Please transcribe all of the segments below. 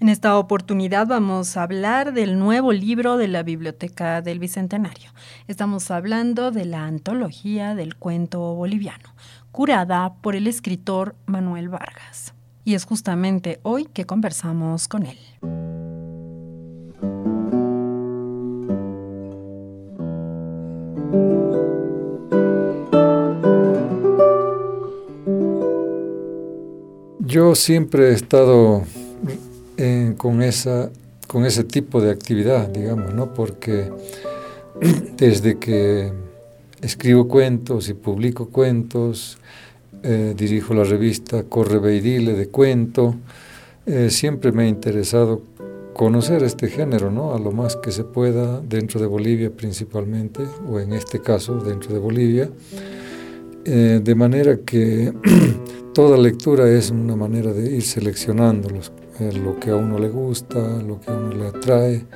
En esta oportunidad vamos a hablar del nuevo libro de la Biblioteca del Bicentenario. Estamos hablando de la antología del cuento boliviano, curada por el escritor Manuel Vargas. Y es justamente hoy que conversamos con él. Yo siempre he estado con, esa, con ese tipo de actividad, digamos, ¿no? porque desde que escribo cuentos y publico cuentos, eh, dirijo la revista Corre Beidile de cuento, eh, siempre me ha interesado conocer este género, ¿no? A lo más que se pueda dentro de Bolivia principalmente, o en este caso dentro de Bolivia, eh, de manera que toda lectura es una manera de ir seleccionando los, lo que a uno le gusta, lo que a uno le atrae.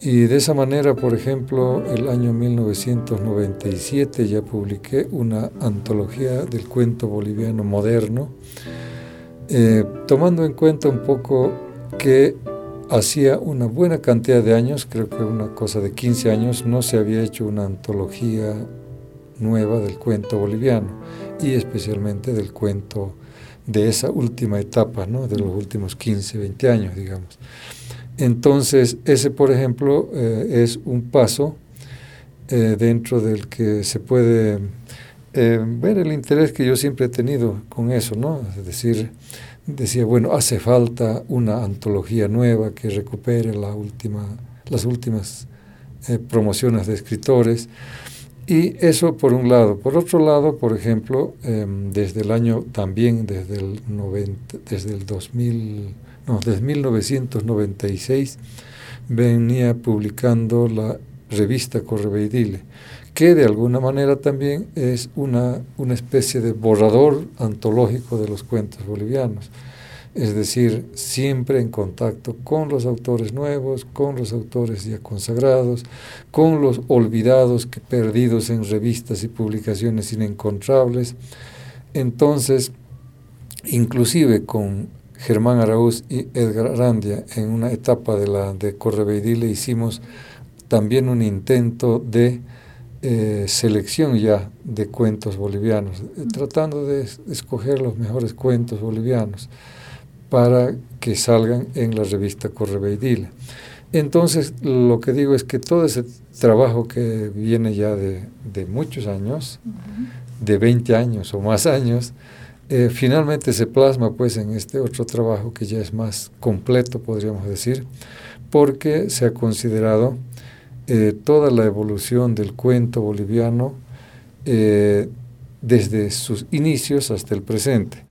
Y de esa manera, por ejemplo, el año 1997 ya publiqué una antología del cuento boliviano moderno, eh, tomando en cuenta un poco que hacía una buena cantidad de años, creo que una cosa de 15 años, no se había hecho una antología nueva del cuento boliviano y especialmente del cuento de esa última etapa, ¿no? de los últimos 15, 20 años, digamos. Entonces, ese, por ejemplo, eh, es un paso eh, dentro del que se puede eh, ver el interés que yo siempre he tenido con eso, ¿no? Es decir, decía, bueno, hace falta una antología nueva que recupere la última, las últimas promociones de escritores. Y eso por un lado. Por otro lado, por ejemplo, em, desde el año también, desde el, 90, desde el 2000, no, desde 1996, venía publicando la revista Correveidile, que de alguna manera también es una, una especie de borrador antológico de los cuentos bolivianos es decir, siempre en contacto con los autores nuevos, con los autores ya consagrados, con los olvidados, que perdidos en revistas y publicaciones inencontrables. Entonces, inclusive con Germán Araúz y Edgar Arandia, en una etapa de la de Correveidile hicimos también un intento de eh, selección ya de cuentos bolivianos, tratando de escoger los mejores cuentos bolivianos para que salgan en la revista Correveidila. Entonces, lo que digo es que todo ese trabajo que viene ya de, muchos años, de 20 años o más años, eh, finalmente se plasma pues en este otro trabajo que ya es más completo, podríamos decir, porque se ha considerado eh, toda la evolución del cuento boliviano eh, desde sus inicios hasta el presente.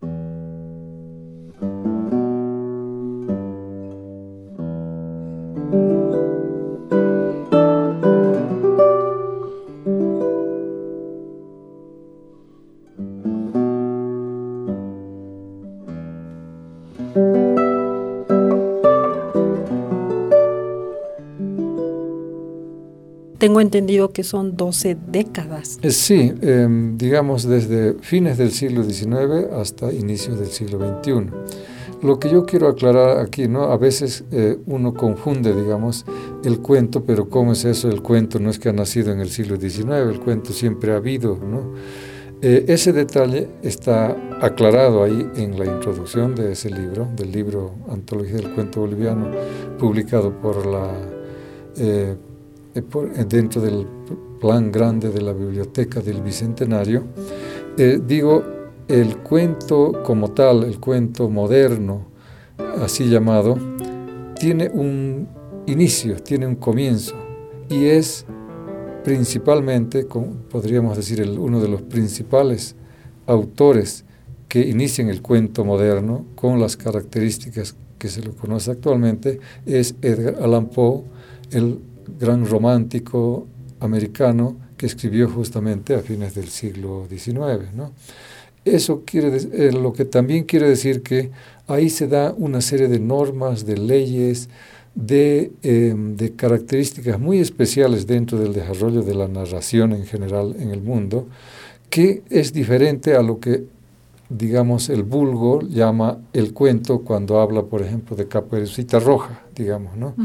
Tengo entendido que son 12 décadas. Eh, sí, em, digamos desde fines del siglo XIX hasta inicios del siglo XXI. Lo que yo quiero aclarar aquí, ¿no? A veces eh, uno confunde, digamos, el cuento, pero ¿cómo es eso? El cuento no es que ha nacido en el siglo XIX, el cuento siempre ha habido, ¿no? Eh, ese detalle está aclarado ahí en la introducción de ese libro, del libro Antología del Cuento Boliviano, publicado por la dentro del plan grande de la biblioteca del Bicentenario, eh, digo, el cuento como tal, el cuento moderno, así llamado, tiene un inicio, tiene un comienzo y es principalmente, podríamos decir, uno de los principales autores que inician el cuento moderno con las características que se lo conoce actualmente, es Edgar Allan Poe, el gran romántico americano que escribió justamente a fines del siglo XIX. ¿no? Eso quiere eh, lo que también quiere decir que ahí se da una serie de normas, de leyes, de, em, de, características muy especiales dentro del desarrollo de la narración en general en el mundo, que es diferente a lo que digamos, el vulgo llama el cuento cuando habla, por ejemplo, de Caperucita Roja, digamos, ¿no?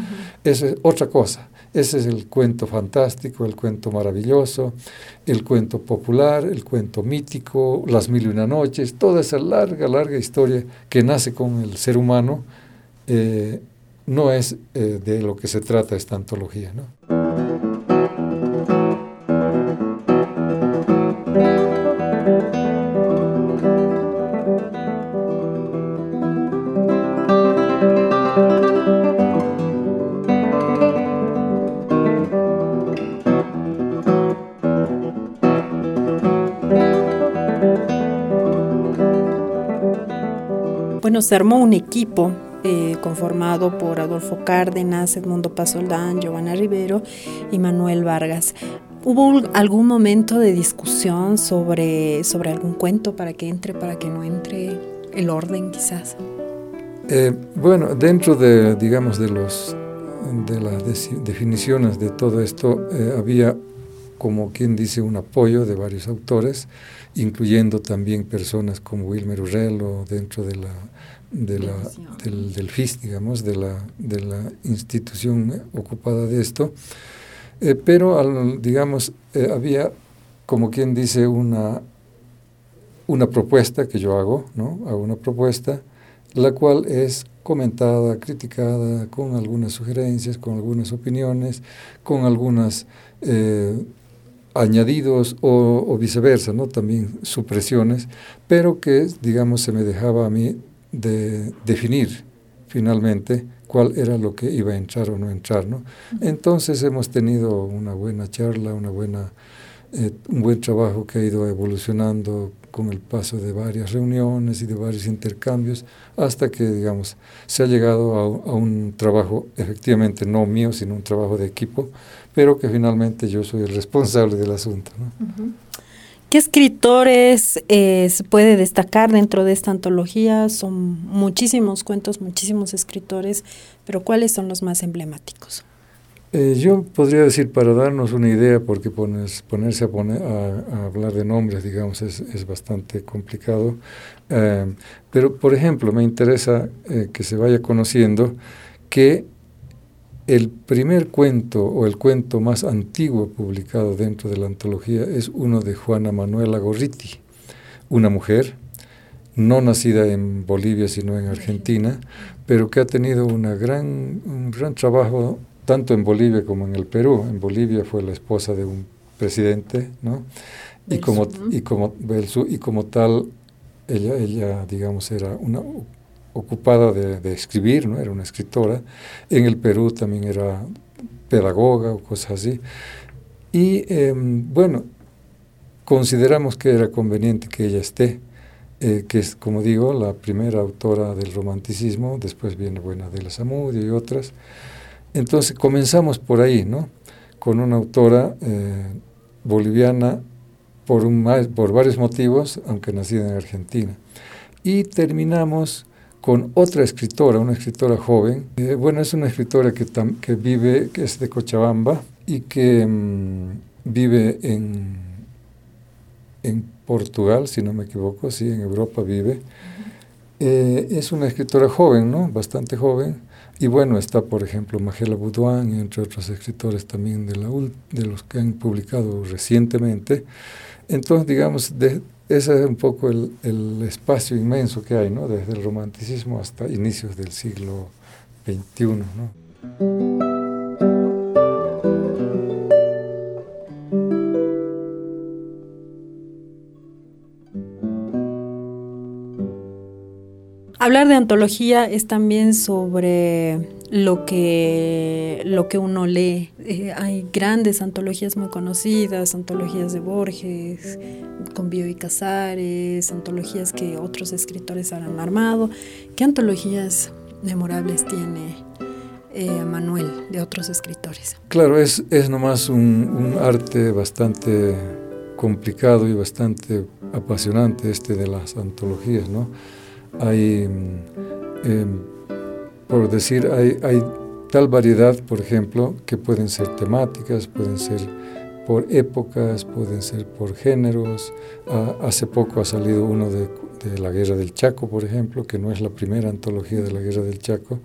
Esa es otra cosa. Ese es el cuento fantástico, el cuento maravilloso, el cuento popular, el cuento mítico, las mil y una noches, toda esa larga, larga historia que nace con el ser humano, eh, no es eh, de lo que se trata esta antología, ¿no? Se armó un equipo eh, conformado por Adolfo Cárdenas, Edmundo Pasoldán, Giovanna Rivero y Manuel Vargas. ¿Hubo algún momento de discusión sobre, sobre algún cuento para que entre, para que no entre, el orden quizás? Eh, bueno, dentro de, digamos, de, los, de las definiciones de todo esto, eh, había, como quien dice, un apoyo de varios autores, incluyendo también personas como Wilmer Urrello dentro de la de la, del, del, FIS, digamos, de la, de la institución ocupada de esto, eh, pero, al, digamos, eh, había, como quien dice, una, una propuesta que yo hago, ¿no? Hago una propuesta, la cual es comentada, criticada, con algunas sugerencias, con algunas opiniones, con algunas eh, añadidos o, o, viceversa, ¿no? También supresiones, pero que, digamos, se me dejaba a mí de definir finalmente cuál era lo que iba a entrar o no entrar. ¿no? Entonces hemos tenido una buena charla, una buena, eh, un buen trabajo que ha ido evolucionando con el paso de varias reuniones y de varios intercambios, hasta que, digamos, se ha llegado a, un trabajo efectivamente no mío, sino un trabajo de equipo, pero que finalmente yo soy el responsable del asunto. ¿no? ¿Qué escritores eh, se puede destacar dentro de esta antología? Son muchísimos cuentos, muchísimos escritores, pero ¿cuáles son los más emblemáticos? Eh, yo podría decir, para darnos una idea, porque ponerse a, poner, a, hablar de nombres, digamos, es, es bastante complicado, eh, pero por ejemplo, me interesa que se vaya conociendo que el primer cuento o el cuento más antiguo publicado dentro de la antología es uno de Juana Manuela Gorriti, una mujer no nacida en Bolivia sino en Argentina, pero que ha tenido una gran, un gran trabajo tanto en Bolivia como en el Perú. En Bolivia fue la esposa de un presidente, ¿no? Y como, y como, y como tal, ella, ella, digamos, era una ocupada de, escribir, ¿no? era una escritora. En el Perú también era pedagoga o cosas así. Y em, bueno, consideramos que era conveniente que ella esté, eh, que es, como digo, la primera autora del romanticismo, después viene Buena de la Zamudio y otras. Entonces comenzamos por ahí, ¿no? Con una autora eh, boliviana por, un, por varios motivos, aunque nacida en Argentina. Y terminamos con otra escritora, una escritora joven. Eh, bueno, es una escritora que, que vive, que es de Cochabamba y que mm, vive en, en Portugal, si no me equivoco, sí, en Europa vive. Eh, es una escritora joven, ¿no? Bastante joven. Y bueno, está, por ejemplo, Magela Boudouin, entre otros escritores también de, la, de los que han publicado recientemente. Entonces, digamos, de, ese es un poco el, el, espacio inmenso que hay, ¿no? desde el romanticismo hasta inicios del siglo XXI. ¿no? Hablar de antología es también sobre lo que, lo que uno lee. Eh, hay grandes antologías muy conocidas, antologías de Borges, con Bio y Casares, antologías que otros escritores han armado. ¿Qué antologías memorables tiene eh, Manuel de otros escritores? Claro, es, es nomás un, un arte bastante complicado y bastante apasionante este de las antologías, ¿no? Hay... Em, por decir, hay, hay tal variedad, por ejemplo, que pueden ser temáticas, pueden ser por épocas, pueden ser por géneros. Ah, hace poco ha salido uno de, de la Guerra del Chaco, por ejemplo, que no es la primera antología de la Guerra del Chaco.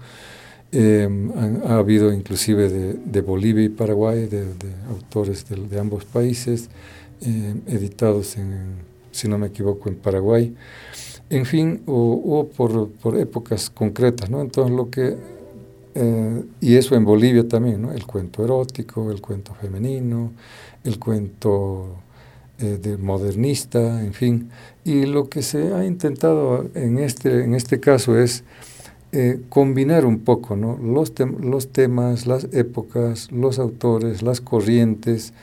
Em, ha habido inclusive de, Bolivia y Paraguay, de, autores de, ambos países, em, editados en, si no me equivoco, en Paraguay. En fin, o, por, por, épocas concretas, ¿no? Entonces lo que eh, y eso en Bolivia también, ¿no? El cuento erótico, el cuento femenino, el cuento eh, de modernista, en fin. Y lo que se ha intentado en este, en este caso es eh, combinar un poco ¿no? los, los temas, las épocas, los autores, las corrientes,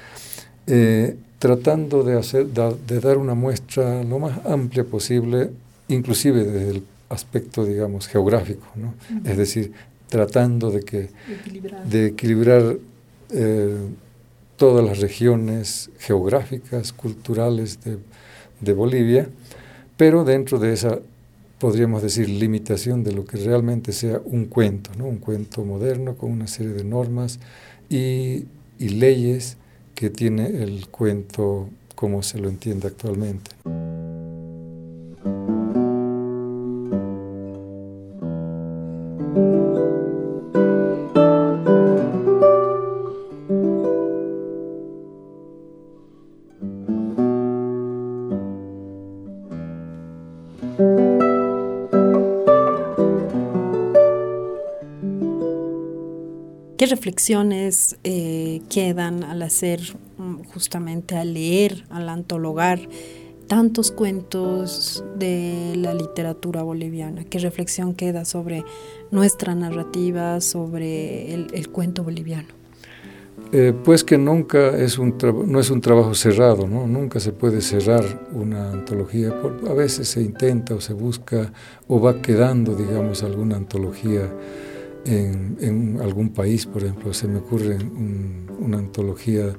tratando de, hacer, de dar una muestra lo más amplia posible, inclusive desde el aspecto, digamos, geográfico, ¿no? Es decir, tratando de, que, de equilibrar eh, todas las regiones geográficas, culturales de, de, Bolivia, pero dentro de esa, podríamos decir, limitación de lo que realmente sea un cuento, ¿no? un cuento moderno con una serie de normas y, y leyes que tiene el cuento como se lo entiende actualmente. Reflexiones eh, quedan al hacer, mm, justamente al leer, al antologar tantos cuentos de la literatura boliviana? ¿Qué reflexión queda sobre nuestra narrativa, sobre el, cuento boliviano? Eh, pues que nunca es un no es un trabajo cerrado, ¿no? nunca se puede cerrar una antología, a veces se intenta o se busca o va quedando, digamos, alguna antología en, algún país, por ejemplo, se me ocurre una antología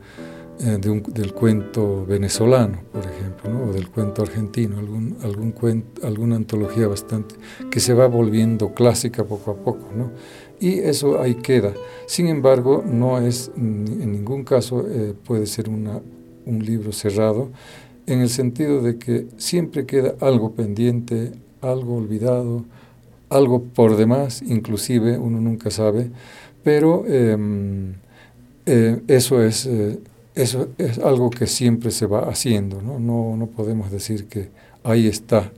eh, del cuento venezolano, por ejemplo, o del cuento argentino, algún, algún cuento, alguna antología bastante que se va volviendo clásica poco a poco, ¿no? y eso ahí queda. Sin embargo, no es en ningún caso eh, puede ser una, un libro cerrado, en el sentido de que siempre queda algo pendiente, algo olvidado, algo por demás, inclusive, uno nunca sabe, pero em, eh, eso, es, eh, eso es algo que siempre se va haciendo, ¿no? No, no podemos decir que ahí está,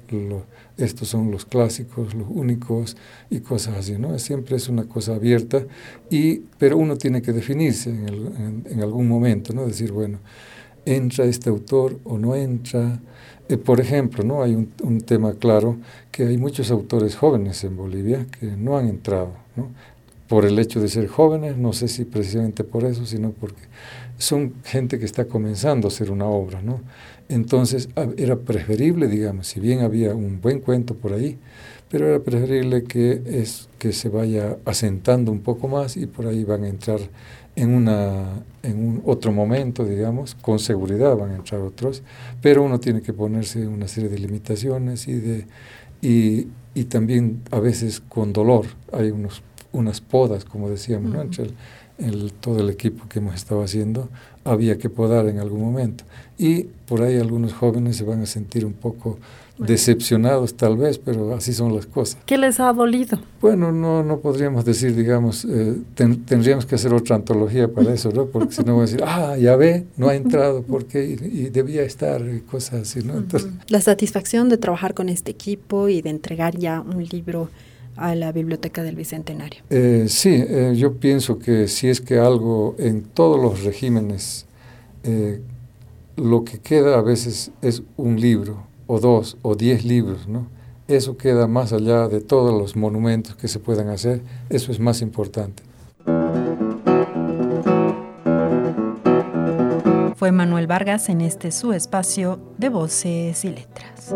estos son los clásicos, los únicos y cosas así, ¿no? Siempre es una cosa abierta, y, pero uno tiene que definirse en, en algún momento, ¿no? Decir, bueno, ¿entra este autor o no entra? Eh, por ejemplo, ¿no? hay un, tema claro que hay muchos autores jóvenes en Bolivia que no han entrado, ¿no? por el hecho de ser jóvenes, no sé si precisamente por eso, sino porque son gente que está comenzando a hacer una obra. ¿no? Entonces era preferible, digamos, si bien había un buen cuento por ahí, pero era preferible que, es, que se vaya asentando un poco más y por ahí van a entrar en, una, en un otro momento, digamos, con seguridad van a entrar otros, pero uno tiene que ponerse una serie de limitaciones y, de, y, y también a veces con dolor. Hay unos, unas podas, como decíamos, ¿no? entre el, todo el equipo que hemos estado haciendo, había que podar en algún momento. Y por ahí algunos jóvenes se van a sentir un poco decepcionados tal vez, pero así son las cosas. ¿Qué les ha dolido? Bueno, no, no podríamos decir, digamos, eh, tendríamos que hacer otra antología para eso, ¿no? Porque si no voy a decir, ah, ya ve, no ha entrado, porque y, debía estar, y cosas así, ¿no? Entonces, La satisfacción de trabajar con este equipo y de entregar ya un libro a la Biblioteca del Bicentenario. Eh, sí, eh, yo pienso que si es que algo en todos los regímenes, lo que queda a veces es un libro, o dos o diez libros, ¿no? Eso queda más allá de todos los monumentos que se puedan hacer, eso es más importante. Fue Manuel Vargas en este su espacio de voces y letras.